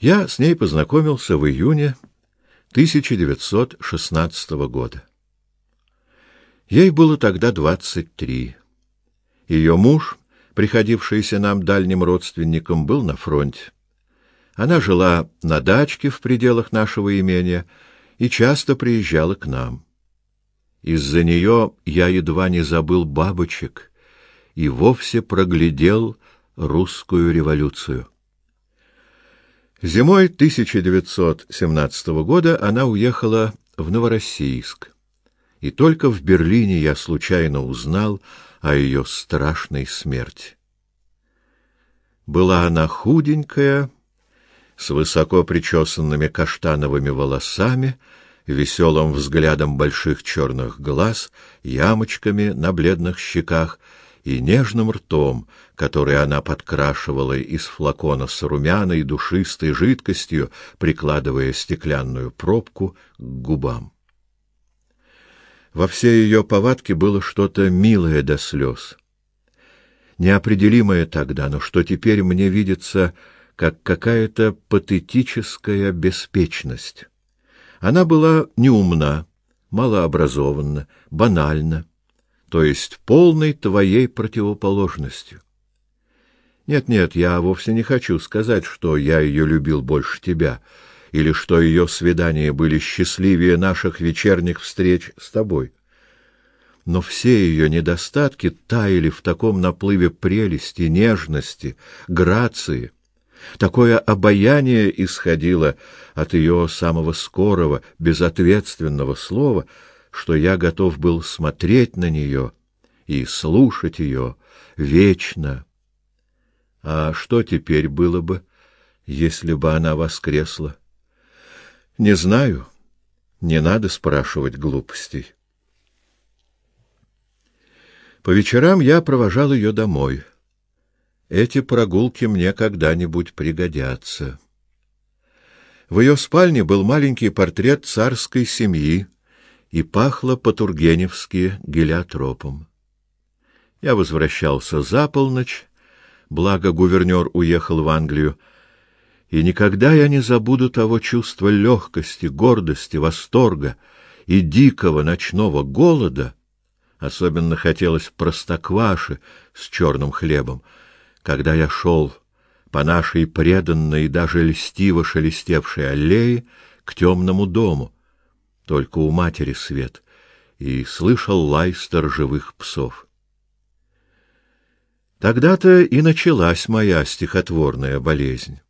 Я с ней познакомился в июне 1916 года. Ей было тогда двадцать три. Ее муж, приходившийся нам дальним родственником, был на фронте. Она жила на дачке в пределах нашего имения и часто приезжала к нам. Из-за нее я едва не забыл бабочек и вовсе проглядел русскую революцию. Зимой 1917 года она уехала в Новороссийск и только в Берлине я случайно узнал о ее страшной смерти. Была она худенькая, с высоко причесанными каштановыми волосами, веселым взглядом больших черных глаз, ямочками на бледных щеках и нежным ртом, который она подкрашивала из флакона с румяной душистой жидкостью, прикладывая стеклянную пробку к губам. Во всей ее повадке было что-то милое до слез. Неопределимое тогда, но что теперь мне видится как какая-то патетическая беспечность. Она была неумна, малообразованна, банальна, то есть полной твоей противоположностью. Нет-нет, я вовсе не хочу сказать, что я ее любил больше тебя — или что ее свидания были счастливее наших вечерних встреч с тобой. Но все ее недостатки таяли в таком наплыве прелести, нежности, грации. Такое обаяние исходило от ее самого скорого, безответственного слова, что я готов был смотреть на нее и слушать ее вечно. А что теперь было бы, если бы она воскресла? Не знаю. Не надо спрашивать глупостей. По вечерам я провожал ее домой. Эти прогулки мне когда-нибудь пригодятся. В ее спальне был маленький портрет царской семьи и пахло по-тургеневски гелиотропом. Я возвращался за полночь, благо гувернер уехал в Англию, и никогда я не забуду того чувства легкости, гордости, восторга и дикого ночного голода, особенно хотелось простокваши с черным хлебом, когда я шел по нашей преданной и даже льстиво шелестевшей аллее к темному дому, только у матери свет, и слышал лай сторожевых псов. Тогда-то и началась моя стихотворная болезнь.